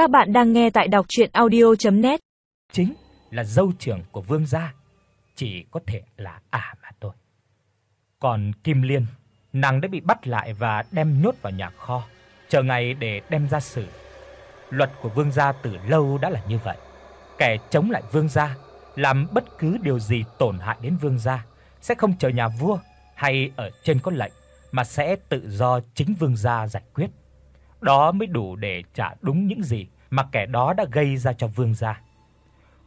Các bạn đang nghe tại đọc docchuyenaudio.net. Chính là dâu trưởng của Vương gia, chỉ có thể là ả mà thôi. Còn Kim Liên, nàng đã bị bắt lại và đem nhốt vào nhà kho, chờ ngày để đem ra xử. Luật của Vương gia từ lâu đã là như vậy. Kẻ chống lại Vương gia, làm bất cứ điều gì tổn hại đến Vương gia sẽ không chờ nhà vua hay ở trên có lệnh mà sẽ tự do chính Vương gia giải quyết. Đó mới đủ để trả đúng những gì mà kẻ đó đã gây ra cho Vương gia.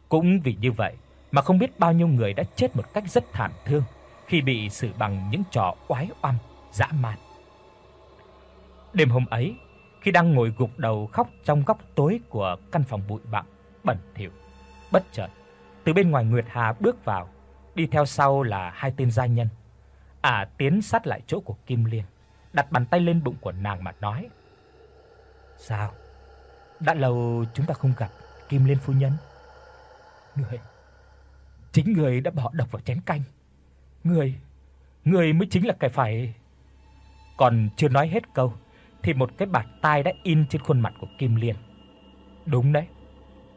Cũng vì như vậy mà không biết bao nhiêu người đã chết một cách rất thảm thương khi bị xử bằng những trò oái oăm dã man. Đêm hôm ấy, khi đang ngồi gục đầu khóc trong góc tối của căn phòng bụi bặm bẩn thỉu, bất chợt từ bên ngoài Nguyệt Hà bước vào, đi theo sau là hai tên gia nhân. Ả à, tiến sát lại chỗ của Kim Liên, đặt bàn tay lên bụng của nàng mà nói: "Sao? Đã lâu chúng ta không gặp Kim Liên phu nhân." "Người chính người đã bỏ độc vào chén canh. Người, người mới chính là kẻ phải." Còn chưa nói hết câu thì một cái bạt tai đã in trên khuôn mặt của Kim Liên. "Đúng đấy,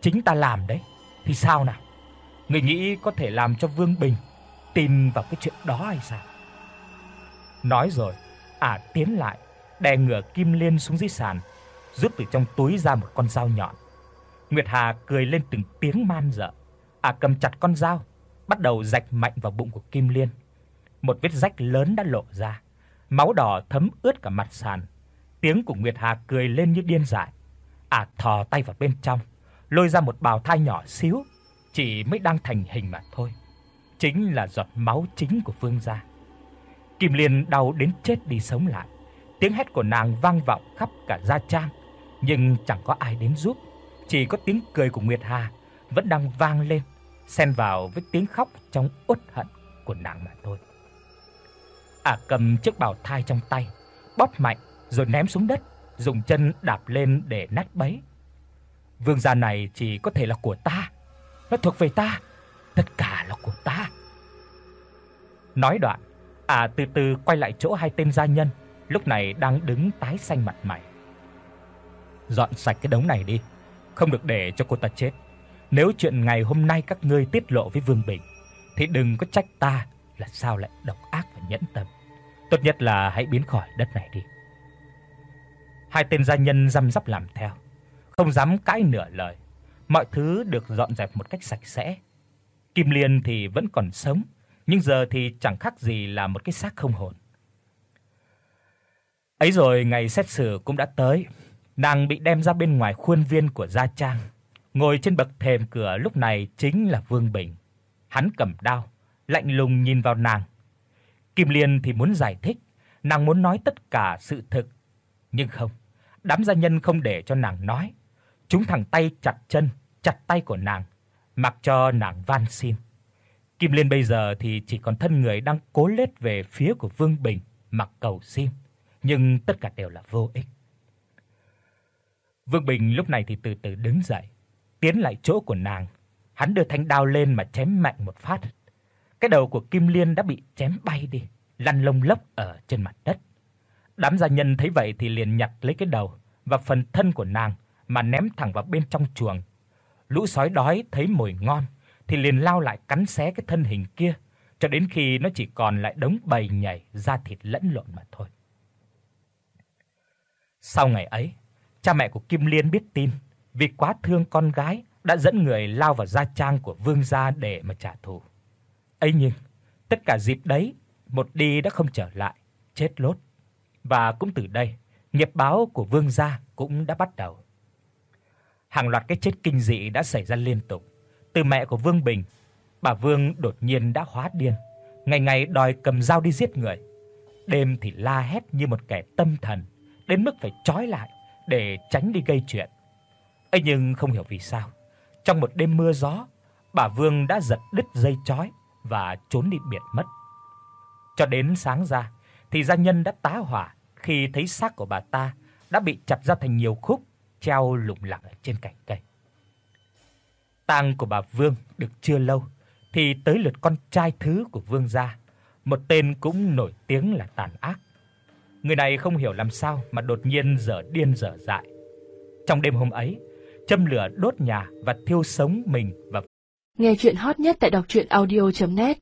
chính ta làm đấy, thì sao nào? Người nghĩ có thể làm cho Vương Bình tin vào cái chuyện đó hay sao?" Nói rồi, ả à tiến lại, đè ngửa Kim Liên xuống dưới sàn, rút từ trong túi ra một con dao nhọn. Nguyệt Hà cười lên từng tiếng man dợ. À cầm chặt con dao, bắt đầu rạch mạnh vào bụng của Kim Liên. Một vết rách lớn đã lộ ra, máu đỏ thấm ướt cả mặt sàn. Tiếng của Nguyệt Hà cười lên như điên dại. À thò tay vào bên trong, lôi ra một bào thai nhỏ xíu, chỉ mới đang thành hình mà thôi. Chính là giọt máu chính của Vương gia. Kim Liên đau đến chết đi sống lại. Tiếng hét của nàng vang vọng khắp cả gia trang, nhưng chẳng có ai đến giúp, chỉ có tiếng cười của Nguyệt Hà vẫn đang vang lên, xen vào với tiếng khóc trong uất hận của nàng mà thôi. Ả à cầm chiếc bào thai trong tay, bóp mạnh rồi ném xuống đất, dùng chân đạp lên để nát bấy. Vương gia này chỉ có thể là của ta, nó thuộc về ta, tất cả là của ta. Nói đoạn, À từ từ quay lại chỗ hai tên gia nhân, lúc này đang đứng tái xanh mặt mày. Dọn sạch cái đống này đi, không được để cho cô ta chết. Nếu chuyện ngày hôm nay các ngươi tiết lộ với Vương Bình thì đừng có trách ta là sao lại độc ác và nhẫn tâm. Tốt nhất là hãy biến khỏi đất này đi. Hai tên gia nhân răm rắp làm theo, không dám cãi nửa lời. Mọi thứ được dọn dẹp một cách sạch sẽ. Kim Liên thì vẫn còn sống, nhưng giờ thì chẳng khác gì là một cái xác không hồn. Ấy rồi ngày xét xử cũng đã tới, nàng bị đem ra bên ngoài khuôn viên của gia trang. Ngồi trên bậc thềm cửa lúc này chính là Vương Bình. Hắn cầm đao, lạnh lùng nhìn vào nàng. Kim Liên thì muốn giải thích, nàng muốn nói tất cả sự thực, nhưng không, đám gia nhân không để cho nàng nói. Chúng thẳng tay chặt chân, chặt tay của nàng, mặc cho nàng van xin. Kim Liên bây giờ thì chỉ còn thân người đang cố lết về phía của Vương Bình mặc cầu xin, nhưng tất cả đều là vô ích. Vương Bình lúc này thì từ từ đứng dậy, tiến lại chỗ của nàng, hắn đưa thanh đao lên mà chém mạnh một phát. Cái đầu của Kim Liên đã bị chém bay đi, lăn lông lốc ở trên mặt đất. Đám gia nhân thấy vậy thì liền nhặt lấy cái đầu và phần thân của nàng mà ném thẳng vào bên trong chuồng. Lũ sói đói thấy mồi ngon thì liền lao lại cắn xé cái thân hình kia, cho đến khi nó chỉ còn lại đống bầy nhảy da thịt lẫn lộn mà thôi. Sau ngày ấy, cha mẹ của Kim Liên biết tin, vì quá thương con gái đã dẫn người lao vào gia trang của Vương gia để mà trả thù. Ấy nhưng, tất cả dịp đấy, một đi đã không trở lại, chết lốt. Và cũng từ đây, nghiệp báo của Vương gia cũng đã bắt đầu. Hàng loạt cái chết kinh dị đã xảy ra liên tục từ mẹ của Vương Bình, bà Vương đột nhiên đã hóa điên, ngày ngày đòi cầm dao đi giết người. Đêm thì la hét như một kẻ tâm thần, đến mức phải trói lại để tránh đi gây chuyện. Ấy nhưng không hiểu vì sao, trong một đêm mưa gió, bà Vương đã giật đứt dây trói và trốn đi biệt mất. Cho đến sáng ra thì gia nhân đã tá hỏa khi thấy xác của bà ta đã bị chặt ra thành nhiều khúc, treo lủng lẳng ở trên cành cây tang của bà Vương được chưa lâu thì tới lượt con trai thứ của Vương gia, một tên cũng nổi tiếng là tàn ác. Người này không hiểu làm sao mà đột nhiên dở điên dở dại. Trong đêm hôm ấy, châm lửa đốt nhà và thiêu sống mình và Nghe chuyện hot nhất tại đọc audio net